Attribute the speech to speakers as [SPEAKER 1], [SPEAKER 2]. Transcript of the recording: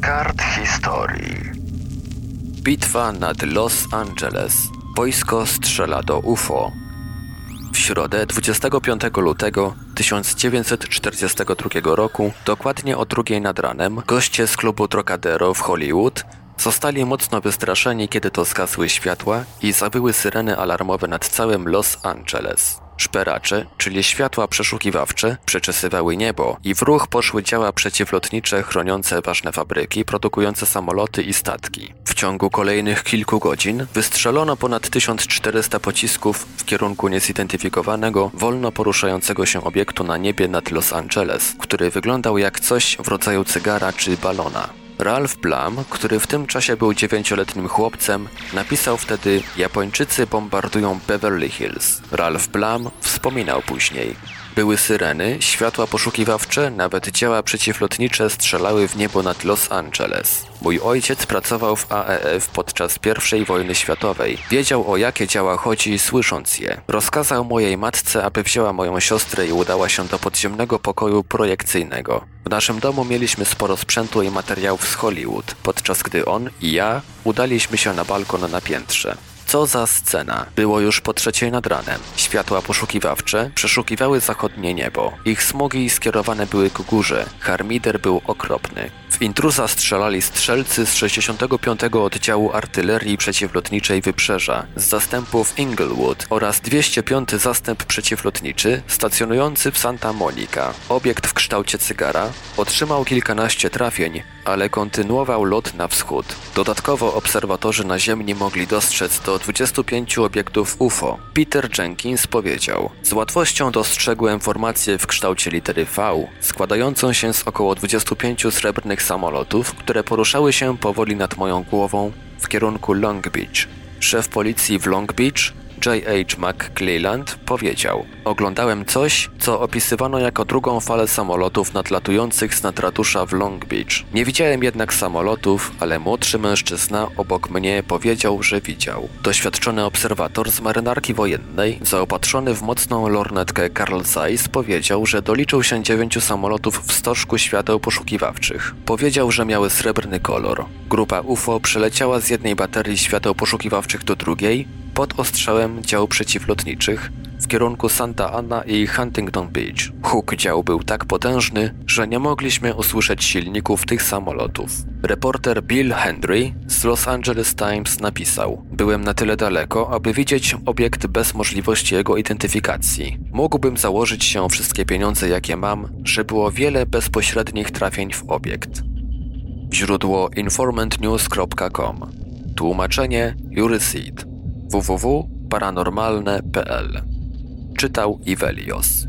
[SPEAKER 1] kart historii.
[SPEAKER 2] Bitwa nad Los Angeles. Wojsko strzela do UFO. W środę 25 lutego 1942 roku, dokładnie o drugiej nad ranem, goście z klubu Trocadero w Hollywood zostali mocno wystraszeni, kiedy to zgasły światła i zawyły syreny alarmowe nad całym Los Angeles. Szperacze, czyli światła przeszukiwawcze, przeczesywały niebo i w ruch poszły działa przeciwlotnicze chroniące ważne fabryki, produkujące samoloty i statki. W ciągu kolejnych kilku godzin wystrzelono ponad 1400 pocisków w kierunku niezidentyfikowanego, wolno poruszającego się obiektu na niebie nad Los Angeles, który wyglądał jak coś w rodzaju cygara czy balona. Ralph Blum, który w tym czasie był dziewięcioletnim chłopcem, napisał wtedy Japończycy bombardują Beverly Hills. Ralph Blum wspominał później. Były syreny, światła poszukiwawcze, nawet działa przeciwlotnicze strzelały w niebo nad Los Angeles. Mój ojciec pracował w AEF podczas I wojny światowej. Wiedział o jakie działa chodzi, słysząc je. Rozkazał mojej matce, aby wzięła moją siostrę i udała się do podziemnego pokoju projekcyjnego. W naszym domu mieliśmy sporo sprzętu i materiałów z Hollywood, podczas gdy on i ja udaliśmy się na balkon na piętrze. Co za scena. Było już po trzeciej nad ranem. Światła poszukiwawcze przeszukiwały zachodnie niebo. Ich smogi skierowane były ku górze. Harmider był okropny. W intruza strzelali strzelcy z 65. oddziału artylerii przeciwlotniczej Wybrzeża z zastępów Inglewood oraz 205. zastęp przeciwlotniczy stacjonujący w Santa Monica. Obiekt w kształcie cygara otrzymał kilkanaście trafień, ale kontynuował lot na wschód. Dodatkowo obserwatorzy naziemni mogli dostrzec do 25 obiektów UFO. Peter Jenkins powiedział: Z łatwością dostrzegłem formację w kształcie litery V, składającą się z około 25 srebrnych samolotów, które poruszały się powoli nad moją głową w kierunku Long Beach. Szef policji w Long Beach J.H. McClelland powiedział: Oglądałem coś, co opisywano jako drugą falę samolotów nadlatujących z nad ratusza w Long Beach. Nie widziałem jednak samolotów, ale młodszy mężczyzna obok mnie powiedział, że widział. Doświadczony obserwator z marynarki wojennej, zaopatrzony w mocną lornetkę Carl Zeiss, powiedział, że doliczył się dziewięciu samolotów w stożku świateł poszukiwawczych. Powiedział, że miały srebrny kolor. Grupa UFO przeleciała z jednej baterii świateł poszukiwawczych do drugiej, pod ostrzałem dział przeciwlotniczych w kierunku Santa Ana i Huntington Beach. Huk dział był tak potężny, że nie mogliśmy usłyszeć silników tych samolotów. Reporter Bill Henry z Los Angeles Times napisał: Byłem na tyle daleko, aby widzieć obiekt bez możliwości jego identyfikacji. Mógłbym założyć się wszystkie pieniądze, jakie mam, że było wiele bezpośrednich trafień w obiekt. Źródło informantnews.com Tłumaczenie Jury Seed www.paranormalne.pl Czytał Ivelios